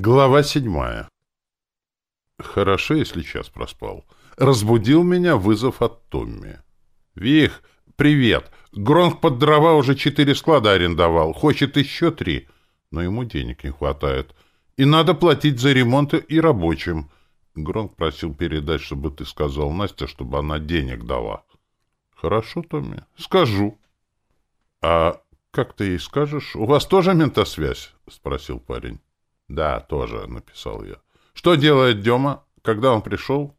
Глава седьмая. Хорошо, если час проспал. Разбудил меня вызов от Томми. Вих, привет. Гронк под дрова уже четыре склада арендовал. Хочет еще три. Но ему денег не хватает. И надо платить за ремонт и рабочим. Гронк просил передать, чтобы ты сказал Насте, чтобы она денег дала. Хорошо, Томми. Скажу. А как ты ей скажешь? У вас тоже ментосвязь? Спросил парень. Да, тоже написал я. Что делает Дема? Когда он пришел?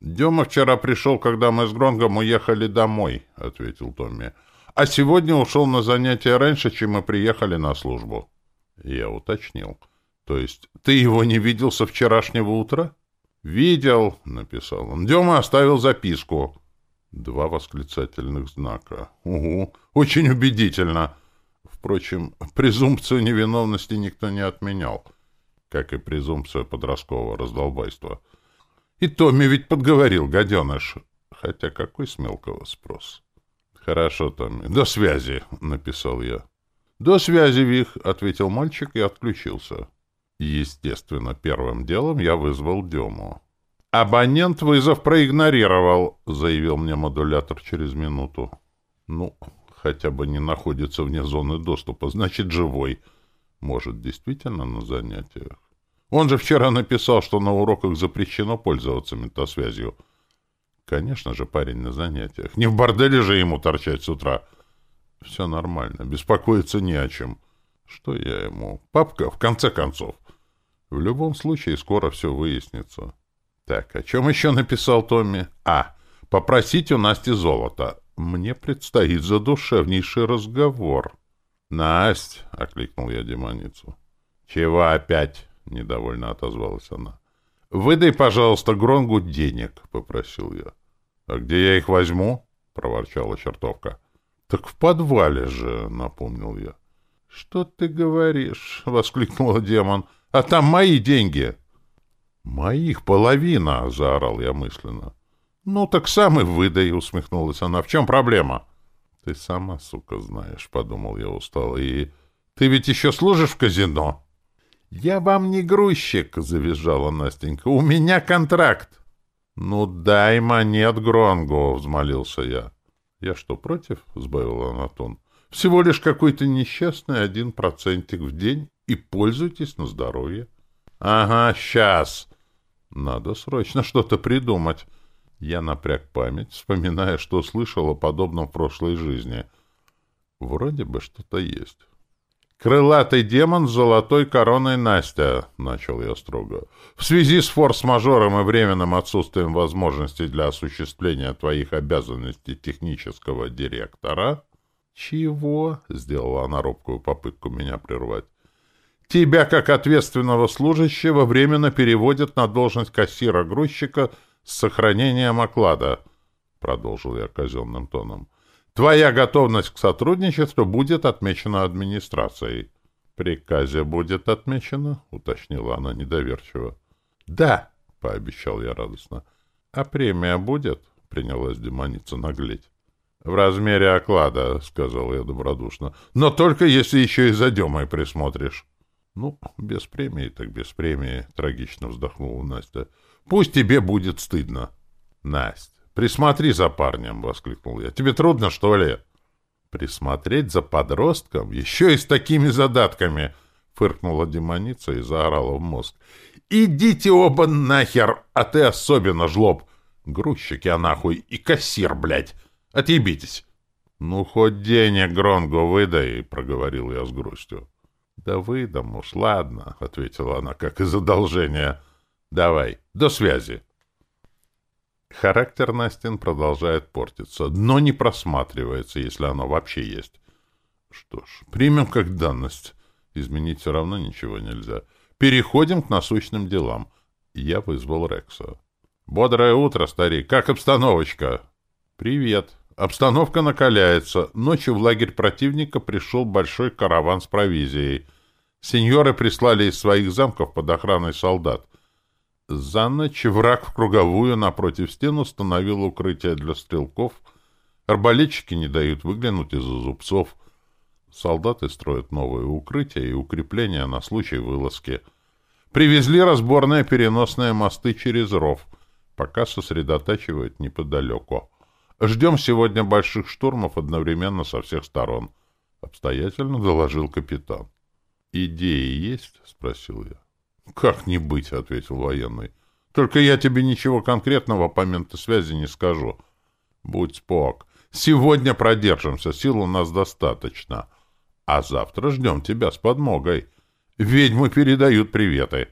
Дема вчера пришел, когда мы с Гронгом уехали домой, ответил Томми. А сегодня ушел на занятия раньше, чем мы приехали на службу. Я уточнил. То есть ты его не видел со вчерашнего утра? Видел, написал он. Дема оставил записку. Два восклицательных знака. Угу, очень убедительно. Впрочем, презумпцию невиновности никто не отменял как и презумпция подросткового раздолбайства. И Томми ведь подговорил, гаденыш. Хотя какой с мелкого спрос? Хорошо, Томми. До связи, написал я. До связи, Вих, ответил мальчик и отключился. Естественно, первым делом я вызвал Дему. «Абонент вызов проигнорировал», — заявил мне модулятор через минуту. «Ну, хотя бы не находится вне зоны доступа, значит, живой. Может, действительно на занятиях?» Он же вчера написал, что на уроках запрещено пользоваться ментосвязью. Конечно же, парень на занятиях. Не в борделе же ему торчать с утра. Все нормально, беспокоиться не о чем. Что я ему? Папка, в конце концов. В любом случае, скоро все выяснится. Так, о чем еще написал Томми? А, попросить у Насти золото. Мне предстоит задушевнейший разговор. «Насть!» — окликнул я Демоницу. «Чего опять?» — недовольно отозвалась она. — Выдай, пожалуйста, Гронгу денег, — попросил я. — А где я их возьму? — проворчала чертовка. — Так в подвале же, — напомнил я. — Что ты говоришь? — воскликнула демон. — А там мои деньги. — Моих половина, — заорал я мысленно. — Ну так сам и выдай, — усмехнулась она. — В чем проблема? — Ты сама, сука, знаешь, — подумал я устало. — И ты ведь еще служишь в казино? — «Я вам не грузчик», — завизжала Настенька. «У меня контракт». «Ну дай монет Гронгу», — взмолился я. «Я что, против?» — сбавила Анатон. «Всего лишь какой-то несчастный один процентик в день, и пользуйтесь на здоровье». «Ага, сейчас». «Надо срочно что-то придумать». Я напряг память, вспоминая, что слышал о подобном в прошлой жизни. «Вроде бы что-то есть» крылатый демон с золотой короной Настя», — начал я строго, — «в связи с форс-мажором и временным отсутствием возможностей для осуществления твоих обязанностей технического директора...» «Чего?» — сделала она робкую попытку меня прервать. «Тебя, как ответственного служащего, временно переводят на должность кассира-грузчика с сохранением оклада», — продолжил я казенным тоном. — Твоя готовность к сотрудничеству будет отмечена администрацией. Приказе будет отмечено, уточнила она недоверчиво. Да, пообещал я радостно. А премия будет? принялась демоница наглеть. В размере оклада, сказал я добродушно. Но только если еще и за Демой присмотришь. Ну, без премии, так без премии, трагично вздохнула Настя. Пусть тебе будет стыдно. Настя. Присмотри за парнем, — воскликнул я. Тебе трудно, что ли? Присмотреть за подростком? Еще и с такими задатками! — фыркнула демоница и заорала в мозг. «Идите оба нахер, а ты особенно жлоб! Грузчик я а нахуй и кассир, блядь! Отъебитесь!» «Ну, хоть денег Гронгу выдай», — проговорил я с грустью. «Да выдам уж, ладно», — ответила она, как из одолжения. «Давай, до связи». Характер на стен продолжает портиться, но не просматривается, если оно вообще есть. Что ж, примем как данность. Изменить все равно ничего нельзя. Переходим к насущным делам. Я вызвал Рекса. «Бодрое утро, старик! Как обстановочка?» «Привет. Обстановка накаляется. Ночью в лагерь противника пришел большой караван с провизией. Сеньоры прислали из своих замков под охраной солдат. За ночь враг в круговую напротив стен установил укрытие для стрелков. Арбалетчики не дают выглянуть из-за зубцов. Солдаты строят новые укрытия и укрепления на случай вылазки. Привезли разборные переносные мосты через ров, пока сосредотачивают неподалеку. Ждем сегодня больших штурмов одновременно со всех сторон, — обстоятельно доложил капитан. — Идеи есть? — спросил я. Как не быть, ответил военный. Только я тебе ничего конкретного по связи не скажу. Будь спок. Сегодня продержимся, сил у нас достаточно. А завтра ждем тебя с подмогой. Ведьмы передают приветы.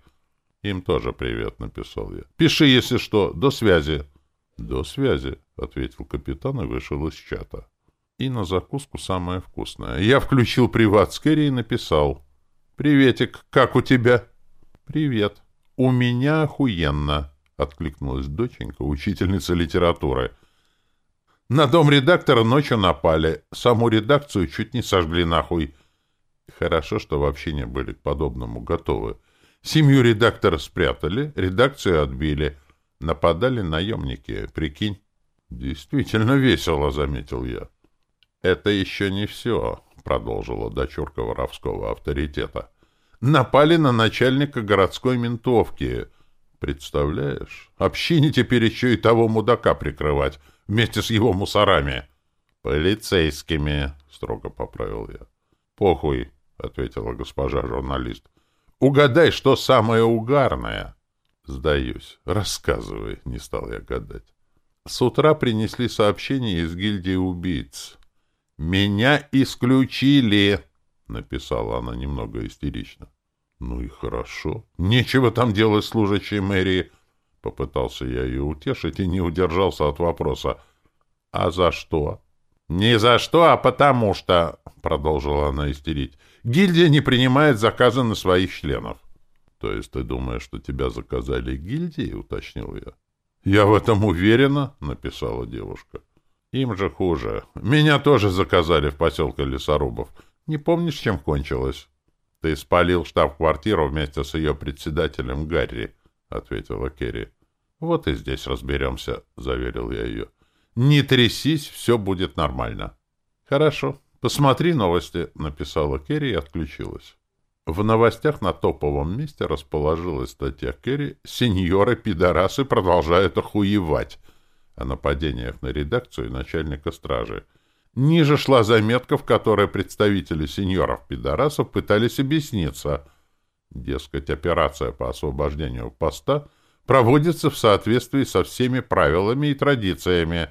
Им тоже привет, написал я. Пиши, если что. До связи. До связи, ответил капитан и вышел из чата. И на закуску самое вкусное. Я включил приват скорее и написал. «Приветик, как у тебя?» «Привет. У меня охуенно!» — откликнулась доченька, учительница литературы. «На дом редактора ночью напали. Саму редакцию чуть не сожгли нахуй». Хорошо, что вообще не были к подобному готовы. Семью редактора спрятали, редакцию отбили. Нападали наемники, прикинь. «Действительно весело», — заметил я. «Это еще не все», — продолжила дочурка воровского авторитета напали на начальника городской ментовки. Представляешь, общине теперь еще и того мудака прикрывать вместе с его мусорами. Полицейскими, строго поправил я. Похуй, ответила госпожа журналист. Угадай, что самое угарное. Сдаюсь. Рассказывай, не стал я гадать. С утра принесли сообщение из гильдии убийц. Меня исключили. Написала она немного истерично. «Ну и хорошо. Нечего там делать служащей мэрии!» Попытался я ее утешить и не удержался от вопроса. «А за что?» «Не за что, а потому что...» — продолжила она истерить. «Гильдия не принимает заказы на своих членов». «То есть ты думаешь, что тебя заказали гильдии?» — уточнил я. «Я в этом уверена», — написала девушка. «Им же хуже. Меня тоже заказали в поселке лесорубов. Не помнишь, чем кончилось? — Ты спалил штаб-квартиру вместе с ее председателем Гарри, — ответила Керри. — Вот и здесь разберемся, — заверил я ее. — Не трясись, все будет нормально. — Хорошо. Посмотри новости, — написала Керри и отключилась. В новостях на топовом месте расположилась статья Керри «Сеньоры-пидорасы продолжают охуевать» о нападениях на редакцию и начальника стражи — Ниже шла заметка, в которой представители сеньоров пидорасов пытались объясниться. Дескать, операция по освобождению поста проводится в соответствии со всеми правилами и традициями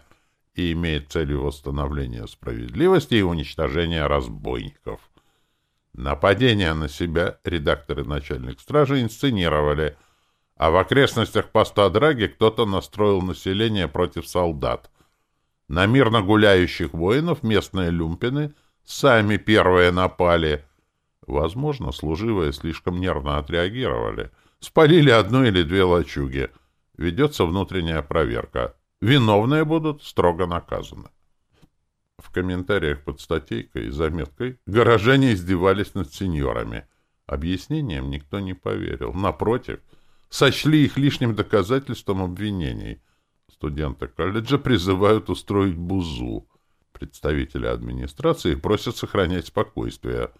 и имеет целью восстановления справедливости и уничтожения разбойников. Нападение на себя редактор и начальник стражи инсценировали, а в окрестностях поста Драги кто-то настроил население против солдат — на мирно гуляющих воинов местные люмпины сами первые напали. Возможно, служивые слишком нервно отреагировали. Спалили одну или две лачуги. Ведется внутренняя проверка. Виновные будут строго наказаны. В комментариях под статейкой и заметкой горожане издевались над сеньорами. Объяснением никто не поверил. Напротив, сочли их лишним доказательством обвинений — Студенты колледжа призывают устроить бузу. Представители администрации просят сохранять спокойствие.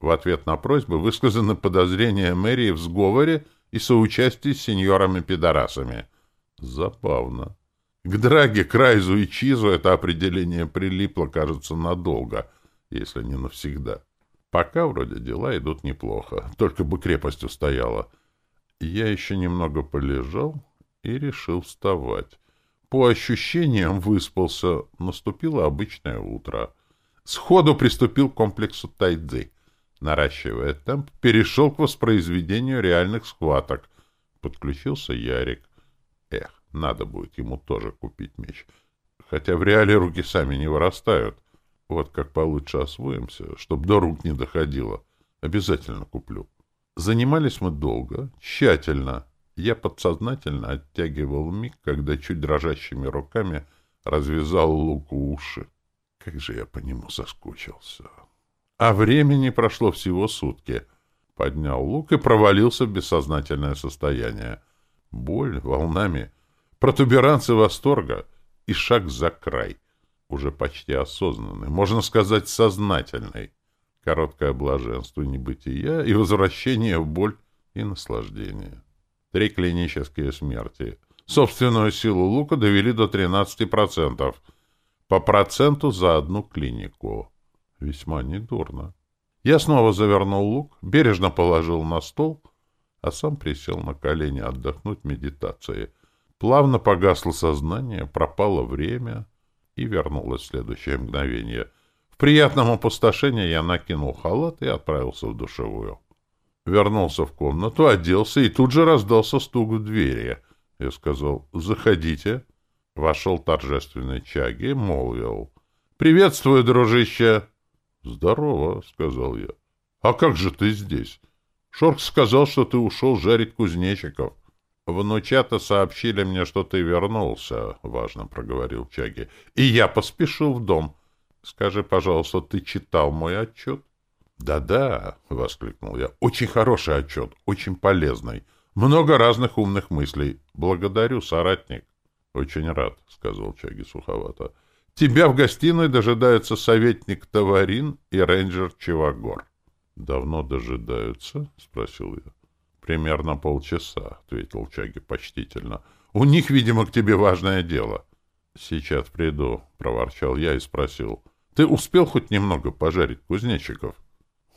В ответ на просьбы высказаны подозрения мэрии в сговоре и соучастии с сеньорами-пидорасами. Забавно. К Драге, Крайзу и Чизу это определение прилипло, кажется, надолго, если не навсегда. Пока вроде дела идут неплохо, только бы крепость устояла. Я еще немного полежал и решил вставать по ощущениям выспался, наступило обычное утро. Сходу приступил к комплексу тайдзи. Наращивая темп, перешел к воспроизведению реальных схваток. Подключился Ярик. Эх, надо будет ему тоже купить меч. Хотя в реале руки сами не вырастают. Вот как получше освоимся, чтоб до рук не доходило. Обязательно куплю. Занимались мы долго, тщательно. Я подсознательно оттягивал миг, когда чуть дрожащими руками развязал луку уши. Как же я по нему соскучился. А времени прошло всего сутки. Поднял лук и провалился в бессознательное состояние. Боль волнами, протуберанцы восторга и шаг за край. Уже почти осознанный, можно сказать, сознательный. Короткое блаженство небытия и возвращение в боль и наслаждение реклинические смерти. Собственную силу лука довели до 13%. По проценту за одну клинику. Весьма недурно. Я снова завернул лук, бережно положил на стол, а сам присел на колени отдохнуть медитацией. Плавно погасло сознание, пропало время и вернулось следующее мгновение. В приятном опустошении я накинул халат и отправился в душевую. Вернулся в комнату, оделся и тут же раздался стук в двери. Я сказал «Заходите». Вошел торжественный Чаги, молвил «Приветствую, дружище!» «Здорово», — сказал я. «А как же ты здесь?» Шорк сказал, что ты ушел жарить кузнечиков». «Внучата сообщили мне, что ты вернулся», — важно проговорил Чаги. «И я поспешил в дом. Скажи, пожалуйста, ты читал мой отчет?» «Да-да», — воскликнул я, — «очень хороший отчет, очень полезный. Много разных умных мыслей. Благодарю, соратник». «Очень рад», — сказал Чаги суховато. «Тебя в гостиной дожидается советник Таварин и рейнджер Чевагор». «Давно дожидаются?» — спросил я. «Примерно полчаса», — ответил Чаги почтительно. «У них, видимо, к тебе важное дело». «Сейчас приду», — проворчал я и спросил. «Ты успел хоть немного пожарить кузнечиков?»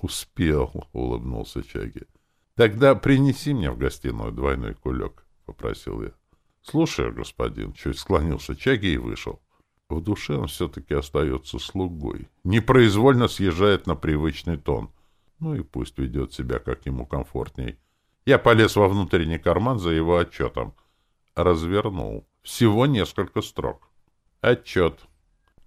успел — улыбнулся Чаги. — Тогда принеси мне в гостиную двойной кулек, — попросил я. — Слушаю, господин, — чуть склонился Чаги и вышел. В душе он все-таки остается слугой, непроизвольно съезжает на привычный тон. Ну и пусть ведет себя, как ему комфортней. Я полез во внутренний карман за его отчетом. Развернул. Всего несколько строк. Отчет.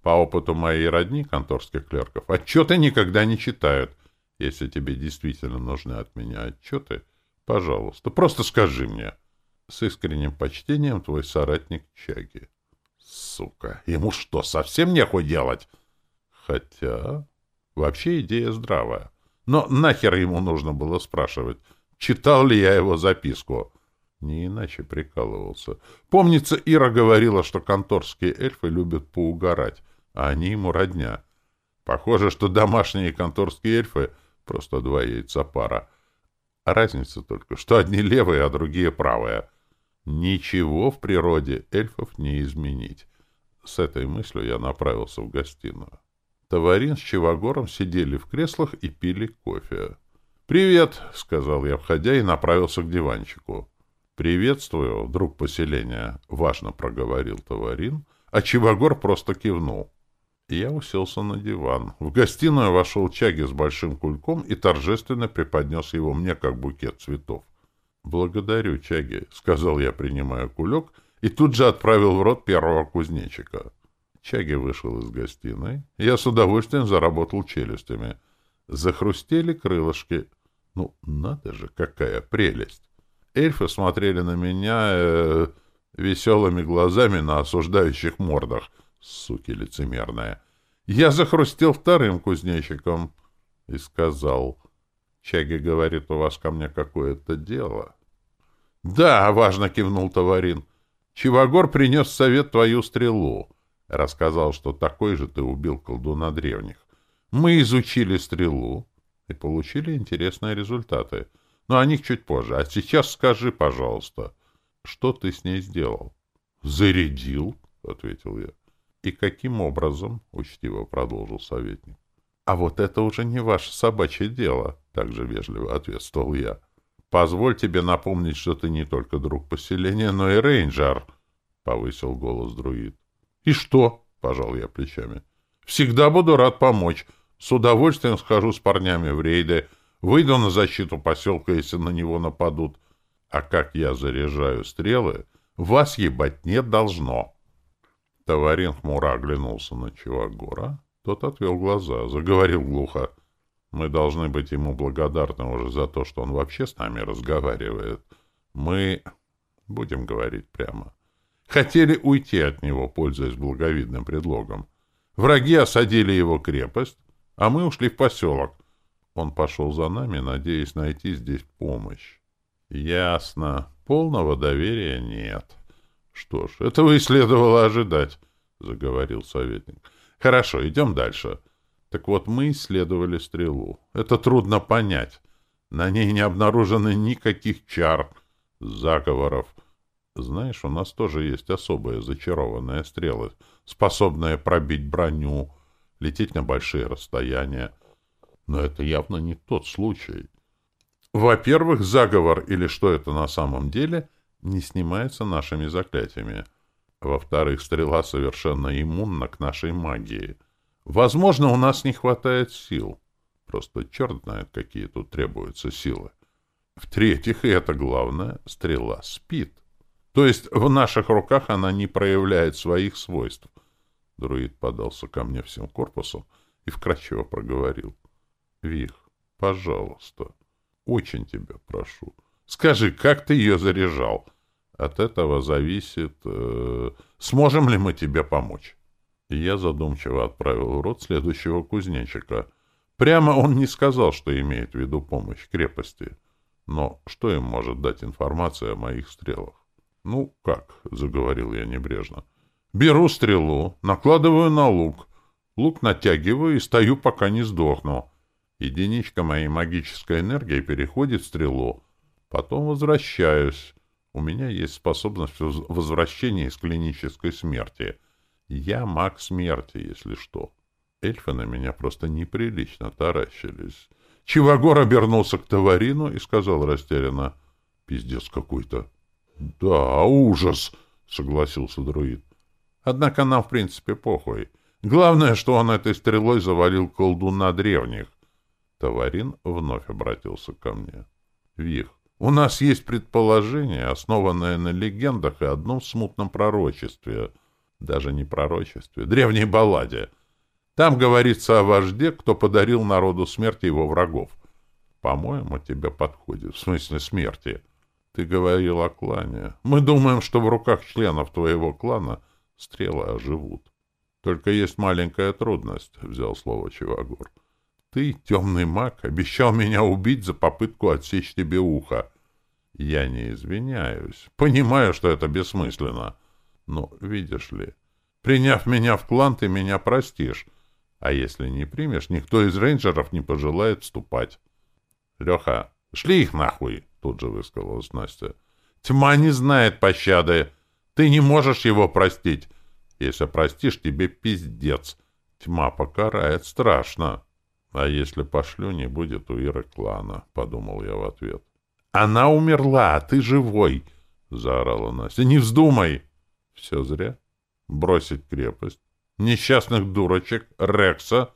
По опыту моей родни, конторских клерков, отчеты никогда не читают — если тебе действительно нужны от меня отчеты, пожалуйста, просто скажи мне. С искренним почтением твой соратник Чаги. Сука, ему что, совсем нехуй делать? Хотя... Вообще идея здравая. Но нахер ему нужно было спрашивать, читал ли я его записку? Не иначе прикалывался. Помнится, Ира говорила, что конторские эльфы любят поугарать, а они ему родня. Похоже, что домашние конторские эльфы Просто два яйца пара. Разница только, что одни левые, а другие правые. Ничего в природе эльфов не изменить. С этой мыслью я направился в гостиную. Товарин с Чевагором сидели в креслах и пили кофе. «Привет!» — сказал я, входя, и направился к диванчику. «Приветствую, друг поселения!» — важно проговорил Товарин, а Чевагор просто кивнул я уселся на диван. В гостиную вошел Чаги с большим кульком и торжественно преподнес его мне, как букет цветов. «Благодарю, Чаги», — сказал я, принимая кулек, и тут же отправил в рот первого кузнечика. Чаги вышел из гостиной. Я с удовольствием заработал челюстями. Захрустели крылышки. Ну, надо же, какая прелесть! Эльфы смотрели на меня э, веселыми глазами на осуждающих мордах. Суки лицемерные. Я захрустил вторым кузнечиком и сказал, Чаги говорит, у вас ко мне какое-то дело. Да, важно кивнул Товарин. Чивагор принес совет твою стрелу. Рассказал, что такой же ты убил колдуна древних. Мы изучили стрелу и получили интересные результаты. Но о них чуть позже. А сейчас скажи, пожалуйста, что ты с ней сделал? — Зарядил, — ответил я. И каким образом, — учтиво продолжил советник. — А вот это уже не ваше собачье дело, — также вежливо ответствовал я. — Позволь тебе напомнить, что ты не только друг поселения, но и рейнджер, — повысил голос друид. — И что? — пожал я плечами. — Всегда буду рад помочь. С удовольствием схожу с парнями в рейды, выйду на защиту поселка, если на него нападут. А как я заряжаю стрелы, вас ебать не должно. — Товарин оглянулся на Чивагора. Тот отвел глаза, заговорил глухо. «Мы должны быть ему благодарны уже за то, что он вообще с нами разговаривает. Мы, будем говорить прямо, хотели уйти от него, пользуясь благовидным предлогом. Враги осадили его крепость, а мы ушли в поселок. Он пошел за нами, надеясь найти здесь помощь. Ясно. Полного доверия нет. Что ж, этого и следовало ожидать, заговорил советник. Хорошо, идем дальше. Так вот, мы исследовали стрелу. Это трудно понять. На ней не обнаружено никаких чар, заговоров. Знаешь, у нас тоже есть особые зачарованные стрелы, способные пробить броню, лететь на большие расстояния. Но это явно не тот случай. Во-первых, заговор, или что это на самом деле — не снимается нашими заклятиями. Во-вторых, стрела совершенно иммунна к нашей магии. Возможно, у нас не хватает сил. Просто черт знает, какие тут требуются силы. В-третьих, и это главное, стрела спит. То есть в наших руках она не проявляет своих свойств. Друид подался ко мне всем корпусом и вкратчиво проговорил. — Вих, пожалуйста, очень тебя прошу, скажи, как ты ее заряжал? — от этого зависит, э, сможем ли мы тебе помочь. И я задумчиво отправил в рот следующего кузнечика. Прямо он не сказал, что имеет в виду помощь крепости. Но что им может дать информация о моих стрелах? «Ну, как?» — заговорил я небрежно. «Беру стрелу, накладываю на лук. Лук натягиваю и стою, пока не сдохну. Единичка моей магической энергии переходит в стрелу. Потом возвращаюсь». У меня есть способность возвращения из клинической смерти. Я маг смерти, если что. Эльфы на меня просто неприлично таращились. Чивагор обернулся к товарину и сказал растерянно. — Пиздец какой-то. — Да, ужас, — согласился друид. — Однако нам, в принципе, похуй. Главное, что он этой стрелой завалил колдуна древних. Товарин вновь обратился ко мне. — Вих, у нас есть предположение, основанное на легендах и одном смутном пророчестве, даже не пророчестве, древней балладе. Там говорится о вожде, кто подарил народу смерть его врагов. По-моему, тебе подходит, в смысле смерти. Ты говорил о клане. Мы думаем, что в руках членов твоего клана стрелы оживут. Только есть маленькая трудность, — взял слово Чивагор. Ты, темный маг, обещал меня убить за попытку отсечь тебе ухо. Я не извиняюсь. Понимаю, что это бессмысленно. Но, видишь ли, приняв меня в клан, ты меня простишь. А если не примешь, никто из рейнджеров не пожелает вступать. Леха, шли их нахуй, тут же высказалась Настя. Тьма не знает пощады. Ты не можешь его простить. Если простишь, тебе пиздец. Тьма покарает страшно. А если пошлю, не будет у Иры клана, — подумал я в ответ. — Она умерла, а ты живой! — заорала Настя. — Не вздумай! — Все зря. Бросить крепость. Несчастных дурочек, Рекса.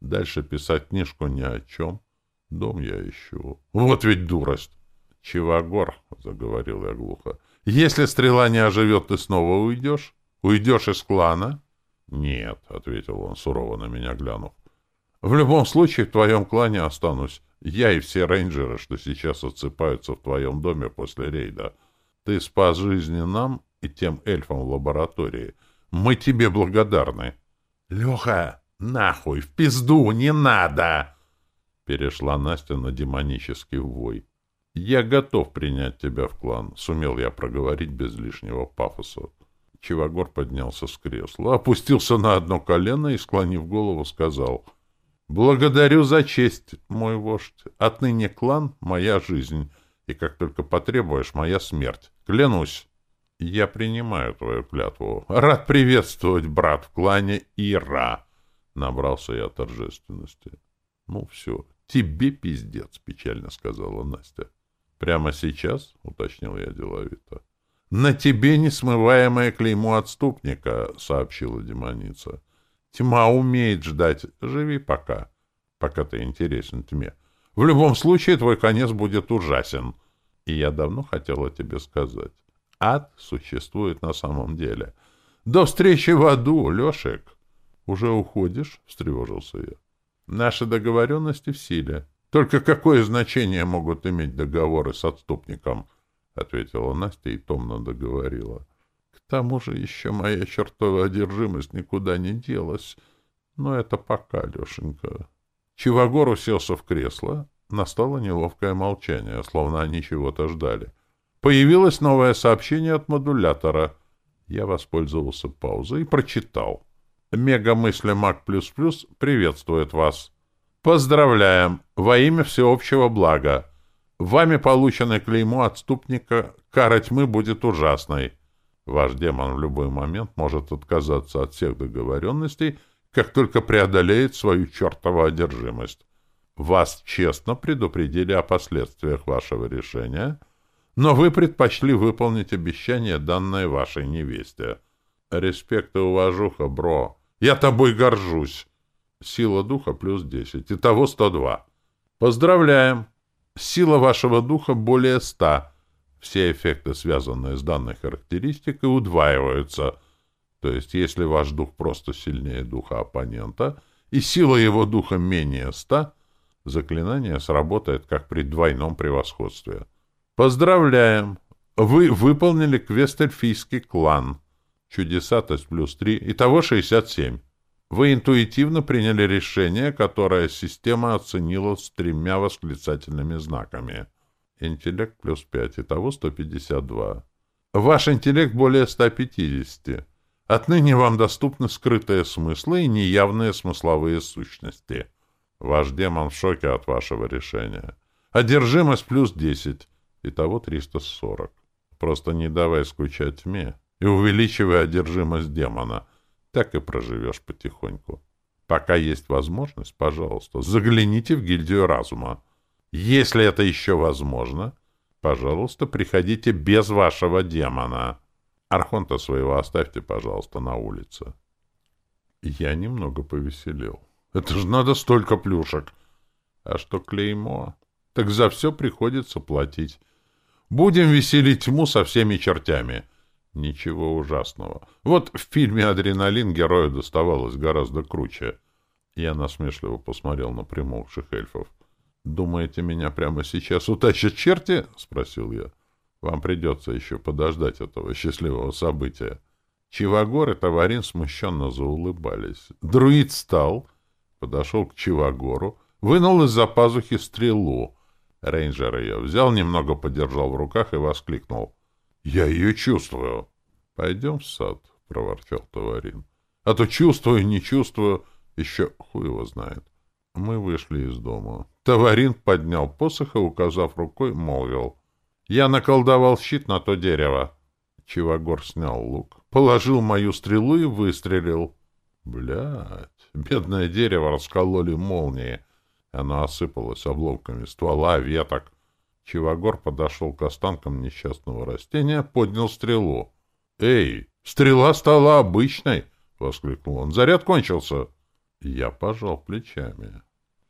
Дальше писать книжку ни о чем. Дом я ищу. Вот ведь дурость! — Чивагор, — заговорил я глухо. — Если стрела не оживет, ты снова уйдешь? Уйдешь из клана? — Нет, — ответил он, сурово на меня глянув. В любом случае, в твоем клане останусь. Я и все рейнджеры, что сейчас отсыпаются в твоем доме после рейда. Ты спас жизни нам и тем эльфам в лаборатории. Мы тебе благодарны. — Леха, нахуй, в пизду, не надо! — перешла Настя на демонический вой. — Я готов принять тебя в клан, — сумел я проговорить без лишнего пафоса. Чивагор поднялся с кресла, опустился на одно колено и, склонив голову, сказал — Благодарю за честь, мой вождь. Отныне клан — моя жизнь, и как только потребуешь, моя смерть. Клянусь. Я принимаю твою клятву. Рад приветствовать, брат, в клане Ира. Набрался я торжественности. Ну все, тебе пиздец, печально сказала Настя. Прямо сейчас, уточнил я деловито. На тебе несмываемое клеймо отступника, сообщила демоница. Тьма умеет ждать. Живи пока. Пока ты интересен тьме. В любом случае твой конец будет ужасен. И я давно хотела тебе сказать. Ад существует на самом деле. До встречи в аду, Лешек. Уже уходишь? Встревожился я. Наши договоренности в силе. Только какое значение могут иметь договоры с отступником? Ответила Настя и томно договорила тому же еще моя чертовая одержимость никуда не делась. Но это пока, Лешенька. Чивагор уселся в кресло. Настало неловкое молчание, словно они чего-то ждали. Появилось новое сообщение от модулятора. Я воспользовался паузой и прочитал. «Мегамысли Мак++ плюс плюс приветствует вас. Поздравляем! Во имя всеобщего блага! Вами получено клеймо отступника «Кара тьмы будет ужасной». Ваш демон в любой момент может отказаться от всех договоренностей, как только преодолеет свою чертову одержимость. Вас честно предупредили о последствиях вашего решения, но вы предпочли выполнить обещание, данное вашей невесте. Респект и уважуха, бро. Я тобой горжусь. Сила духа плюс 10. Итого 102. Поздравляем. Сила вашего духа более 100. Все эффекты, связанные с данной характеристикой, удваиваются. То есть, если ваш дух просто сильнее духа оппонента, и сила его духа менее ста, заклинание сработает как при двойном превосходстве. Поздравляем! Вы выполнили квест «Эльфийский клан». Чудесатость плюс 3, итого 67. Вы интуитивно приняли решение, которое система оценила с тремя восклицательными знаками интеллект плюс 5, итого 152. Ваш интеллект более 150. Отныне вам доступны скрытые смыслы и неявные смысловые сущности. Ваш демон в шоке от вашего решения. Одержимость плюс 10, итого 340. Просто не давай скучать тьме и увеличивай одержимость демона. Так и проживешь потихоньку. Пока есть возможность, пожалуйста, загляните в гильдию разума. Если это еще возможно, пожалуйста, приходите без вашего демона. Архонта своего оставьте, пожалуйста, на улице. Я немного повеселел. Это же надо столько плюшек. А что клеймо? Так за все приходится платить. Будем веселить тьму со всеми чертями. Ничего ужасного. Вот в фильме «Адреналин» герою доставалось гораздо круче. Я насмешливо посмотрел на примолкших эльфов. «Думаете меня прямо сейчас утащат черти?» — спросил я. «Вам придется еще подождать этого счастливого события». Чивагор и Товарин смущенно заулыбались. Друид встал, подошел к Чивагору, вынул из-за пазухи стрелу. Рейнджер ее взял, немного подержал в руках и воскликнул. «Я ее чувствую!» «Пойдем в сад», — проворчал Товарин. «А то чувствую, не чувствую, еще хуй его знает». Мы вышли из дома. Товарин поднял посох и, указав рукой, молвил. «Я наколдовал щит на то дерево». Чивагор снял лук, положил мою стрелу и выстрелил. Блядь, бедное дерево раскололи молнии. Оно осыпалось обломками ствола, веток. Чивагор подошел к останкам несчастного растения, поднял стрелу. «Эй, стрела стала обычной!» — воскликнул он. «Заряд кончился!» Я пожал плечами.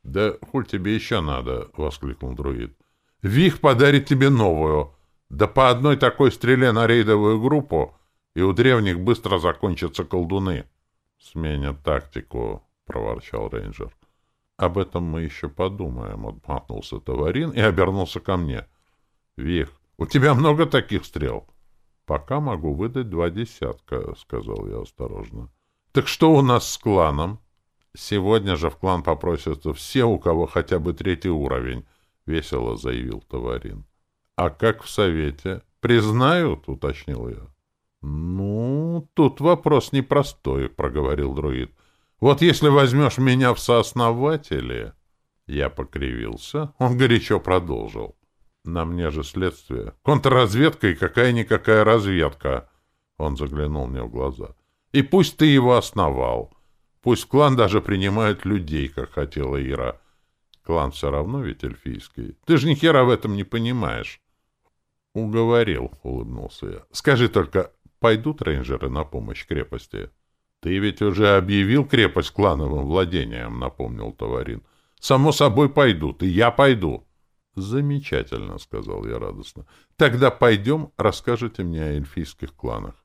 Да хоть тебе еще надо, — воскликнул друид. — Вих подарит тебе новую. Да по одной такой стреле на рейдовую группу, и у древних быстро закончатся колдуны. — Сменят тактику, — проворчал рейнджер. — Об этом мы еще подумаем, — отмахнулся товарин и обернулся ко мне. — Вих, у тебя много таких стрел? — Пока могу выдать два десятка, — сказал я осторожно. — Так что у нас с кланом? — Сегодня же в клан попросятся все, у кого хотя бы третий уровень, — весело заявил Товарин. — А как в совете? Признают, — уточнил я. — Ну, тут вопрос непростой, — проговорил друид. — Вот если возьмешь меня в сооснователи... Я покривился, он горячо продолжил. На мне же следствие. Контрразведка и какая-никакая разведка. Он заглянул мне в глаза. И пусть ты его основал. — Пусть клан даже принимает людей, как хотела Ира. Клан все равно ведь эльфийский. Ты же ни хера в этом не понимаешь. Уговорил, улыбнулся я. Скажи только, пойдут рейнджеры на помощь крепости? Ты ведь уже объявил крепость клановым владением, напомнил Товарин. Само собой пойдут, и я пойду. Замечательно, сказал я радостно. Тогда пойдем, расскажите мне о эльфийских кланах.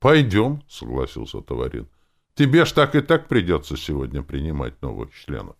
Пойдем, согласился Товарин. Тебе ж так и так придется сегодня принимать новых членов.